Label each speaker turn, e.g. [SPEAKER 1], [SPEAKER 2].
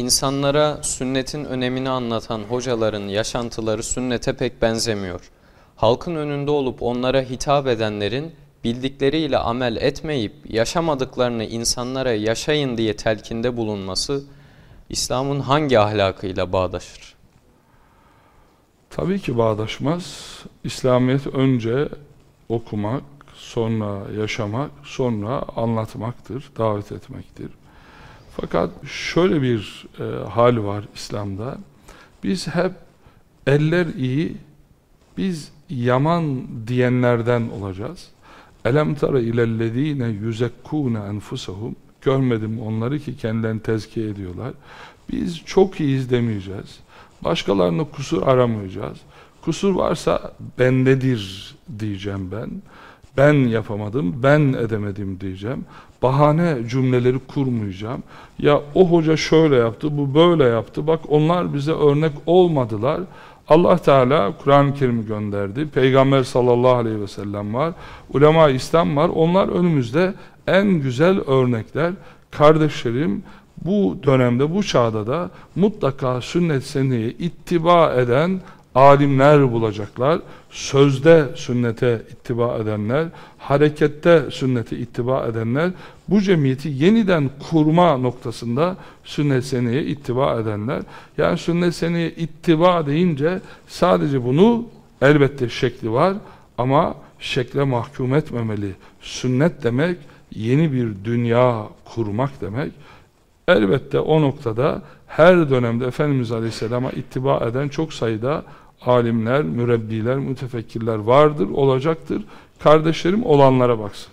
[SPEAKER 1] İnsanlara sünnetin önemini anlatan hocaların yaşantıları sünnete pek benzemiyor. Halkın önünde olup onlara hitap edenlerin bildikleriyle amel etmeyip yaşamadıklarını insanlara yaşayın diye telkinde bulunması İslam'ın hangi ahlakıyla bağdaşır?
[SPEAKER 2] Tabii ki bağdaşmaz. İslamiyet önce okumak, sonra yaşamak, sonra anlatmaktır, davet etmektir. Fakat şöyle bir e, hal var İslam'da. Biz hep eller iyi, biz yaman diyenlerden olacağız. Elem tara ilellezine yuzekkune enfusahum görmedim onları ki kendilerini tezkiye ediyorlar. Biz çok iyiyiz demeyeceğiz. Başkalarına kusur aramayacağız. Kusur varsa bendedir diyeceğim ben. Ben yapamadım, ben edemedim diyeceğim. Bahane cümleleri kurmayacağım. Ya o hoca şöyle yaptı, bu böyle yaptı. Bak onlar bize örnek olmadılar. Allah Teala Kur'an-ı Kerim'i gönderdi. Peygamber sallallahu aleyhi ve sellem var. Ulema İslam var. Onlar önümüzde en güzel örnekler. Kardeşlerim bu dönemde, bu çağda da mutlaka sünnet seneye ittiba eden alimler bulacaklar. Sözde sünnete ittiba edenler, harekette sünnete ittiba edenler, bu cemiyeti yeniden kurma noktasında sünnet seneye ittiba edenler. Yani sünnet seneye ittiba deyince sadece bunu elbette şekli var ama şekle mahkum etmemeli. Sünnet demek yeni bir dünya kurmak demek. Elbette o noktada her dönemde Efendimiz Aleyhisselam'a ittiba eden çok sayıda alimler, mürebbiler, mütefekkirler vardır, olacaktır. Kardeşlerim olanlara baksın.